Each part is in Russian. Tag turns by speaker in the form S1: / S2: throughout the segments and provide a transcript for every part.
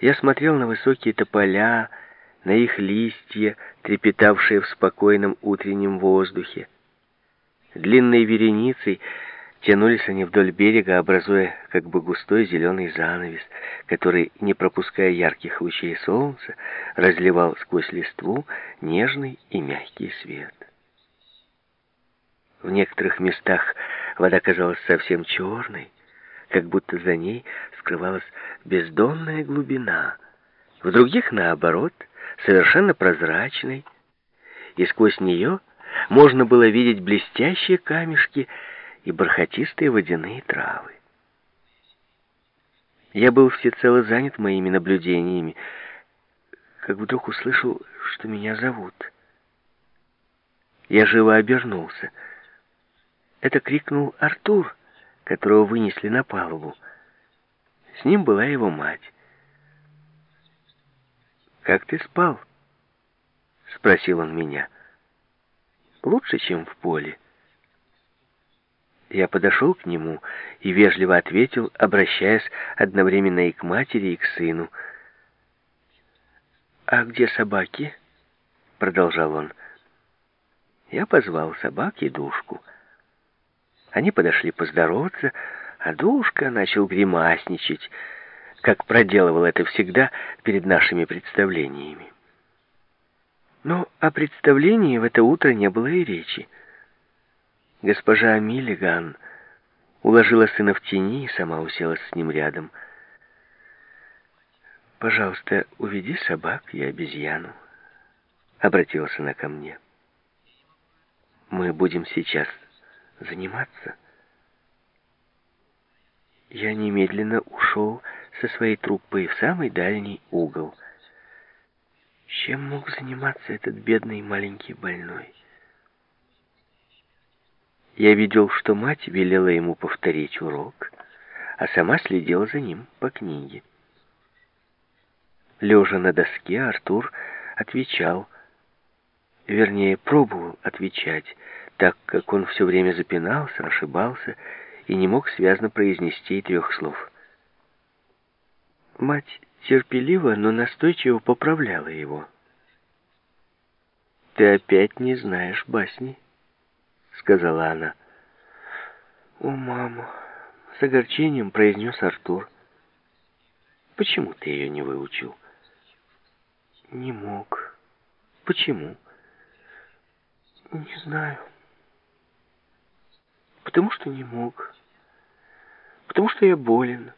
S1: Я смотрел на высокие тополя, на их листья, трепетавшие в спокойном утреннем воздухе. Длинной вереницей тянулись они вдоль берега, образуя как бы густой зеленый занавес, который, не пропуская ярких лучей солнца, разливал сквозь листву нежный и мягкий свет. В некоторых местах вода казалась совсем черной, как будто за ней скрывалась бездонная глубина. В других, наоборот, совершенно прозрачной, и сквозь нее можно было видеть блестящие камешки и бархатистые водяные травы. Я был всецело занят моими наблюдениями, как вдруг услышал, что меня зовут. Я живо обернулся. Это крикнул Артур, которого вынесли на палубу. С ним была его мать. «Как ты спал?» — спросил он меня. «Лучше, чем в поле». Я подошел к нему и вежливо ответил, обращаясь одновременно и к матери, и к сыну. «А где собаки?» — продолжал он. Я позвал собак и душку. Они подошли поздороваться, а душка начал гримасничать — как проделывал это всегда перед нашими представлениями. Но о представлении в это утро не было и речи. Госпожа Миллиган уложила сына в тени и сама уселась с ним рядом. «Пожалуйста, уведи собак и обезьяну», — обратилась она ко мне. «Мы будем сейчас заниматься». Я немедленно ушел со своей труппой в самый дальний угол. Чем мог заниматься этот бедный маленький больной? Я видел, что мать велела ему повторить урок, а сама следила за ним по книге. Лежа на доске, Артур отвечал, вернее, пробовал отвечать, так как он все время запинался, ошибался и не мог связно произнести и трех слов. Мать терпеливо, но настойчиво поправляла его. «Ты опять не знаешь басни», — сказала она. «О, мама!» — с огорчением произнес Артур. «Почему ты ее не выучил?» «Не мог. Почему?» «Не знаю. Потому что не мог. Потому что я болен»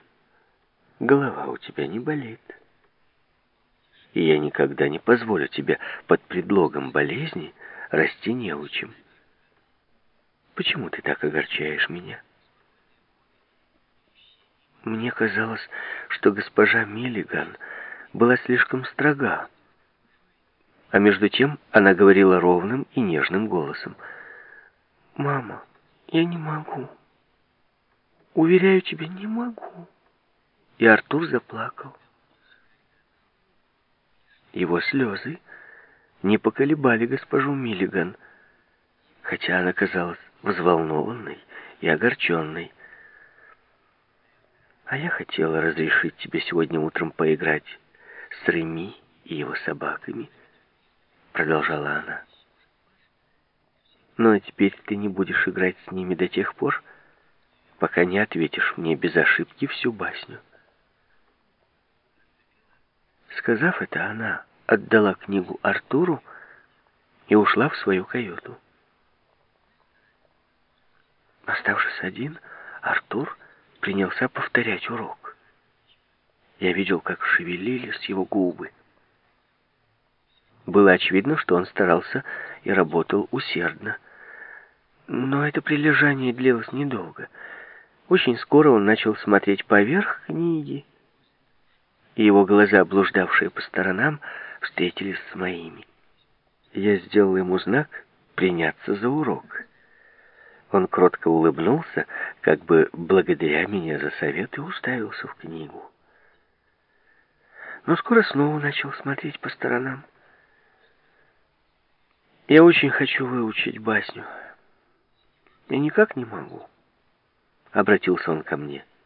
S1: голова у тебя не болит. И я никогда не позволю тебе под предлогом болезни расти неучим. Почему ты так огорчаешь меня? Мне казалось, что госпожа Миллиган была слишком строга. А между тем она говорила ровным и нежным голосом. «Мама, я не могу. Уверяю тебя, не могу» и Артур заплакал. Его слезы не поколебали госпожу Миллиган, хотя она казалась взволнованной и огорченной. «А я хотела разрешить тебе сегодня утром поиграть с Реми и его собаками», — продолжала она. «Но теперь ты не будешь играть с ними до тех пор, пока не ответишь мне без ошибки всю басню». Сказав это, она отдала книгу Артуру и ушла в свою каюту. Оставшись один, Артур принялся повторять урок. Я видел, как шевелились его губы. Было очевидно, что он старался и работал усердно. Но это прилежание длилось недолго. Очень скоро он начал смотреть поверх книги, и его глаза, блуждавшие по сторонам, встретились с моими. Я сделал ему знак приняться за урок. Он кротко улыбнулся, как бы благодаря меня за совет, и уставился в книгу. Но скоро снова начал смотреть по сторонам. Я очень хочу выучить басню. Я никак не могу. Обратился он ко мне. —